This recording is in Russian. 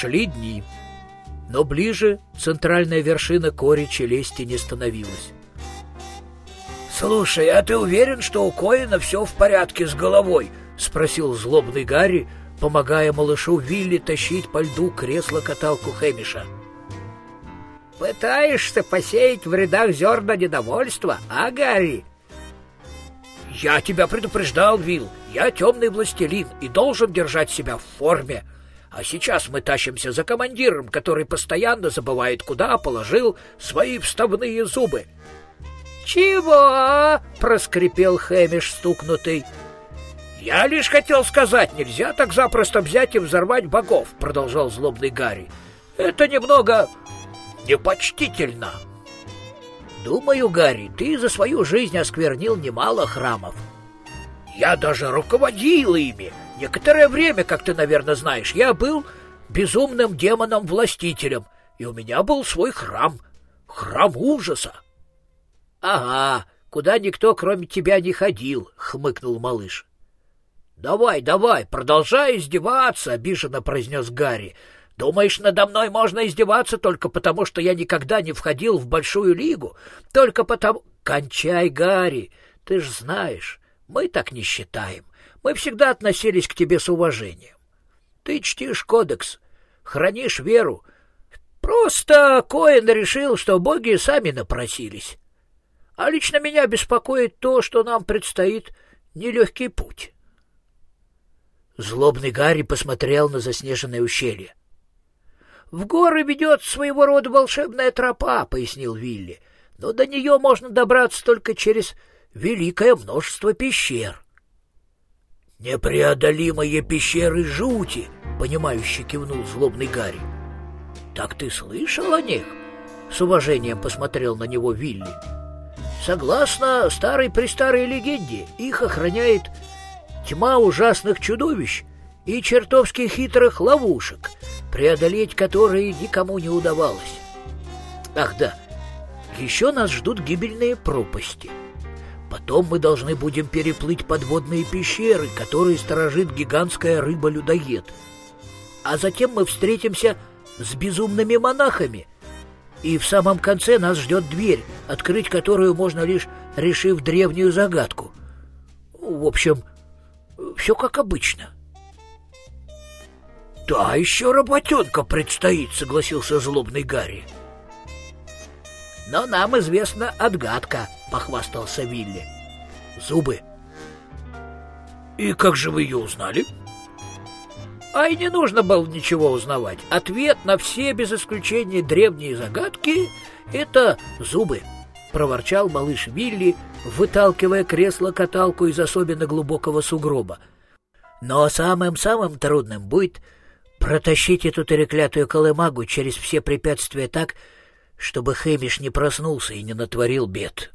Шли дни, но ближе центральная вершина кори челюсти не становилась. «Слушай, а ты уверен, что у Коина все в порядке с головой?» — спросил злобный Гарри, помогая малышу Вилли тащить по льду кресло-каталку Хэмиша. «Пытаешься посеять в рядах зерна недовольства, а, Гарри?» «Я тебя предупреждал, Вилл. Я темный властелин и должен держать себя в форме. А сейчас мы тащимся за командиром, который постоянно забывает, куда положил свои вставные зубы». «Чего?» — проскрипел Хэмиш, стукнутый. «Я лишь хотел сказать, нельзя так запросто взять и взорвать богов», — продолжал злобный Гарри. «Это немного непочтительно». «Думаю, Гарри, ты за свою жизнь осквернил немало храмов». «Я даже руководил ими. Некоторое время, как ты, наверное, знаешь, я был безумным демоном-властителем, и у меня был свой храм, храм ужаса». «Ага, куда никто, кроме тебя, не ходил», — хмыкнул малыш. «Давай, давай, продолжай издеваться», — обиженно произнес Гарри. «Думаешь, надо мной можно издеваться только потому, что я никогда не входил в Большую Лигу? Только потому...» «Кончай, Гарри, ты ж знаешь, мы так не считаем. Мы всегда относились к тебе с уважением. Ты чтишь кодекс, хранишь веру. Просто Коэн решил, что боги сами напросились. А лично меня беспокоит то, что нам предстоит нелегкий путь». Злобный Гарри посмотрел на заснеженное ущелье. — В горы ведет своего рода волшебная тропа, — пояснил Вилли, — но до нее можно добраться только через великое множество пещер. — Непреодолимые пещеры жути, — понимающе кивнул злобный Гарри. — Так ты слышал о них? — с уважением посмотрел на него Вилли. — Согласно старой-престарой легенде, их охраняет тьма ужасных чудовищ и чертовски хитрых ловушек, преодолеть которые никому не удавалось. Ах да, еще нас ждут гибельные пропасти. Потом мы должны будем переплыть подводные пещеры, которые сторожит гигантская рыба-людоед. А затем мы встретимся с безумными монахами. И в самом конце нас ждет дверь, открыть которую можно лишь решив древнюю загадку. В общем, все как обычно. «Да, еще работенка предстоит», — согласился злобный Гарри. «Но нам известна отгадка», — похвастался Вилли. «Зубы». «И как же вы ее узнали?» А и не нужно было ничего узнавать. Ответ на все, без исключения, древние загадки — это зубы. — проворчал малыш Вилли, выталкивая кресло-каталку из особенно глубокого сугроба. «Но самым-самым трудным будет протащить эту треклятую колымагу через все препятствия так, чтобы Хэмиш не проснулся и не натворил бед».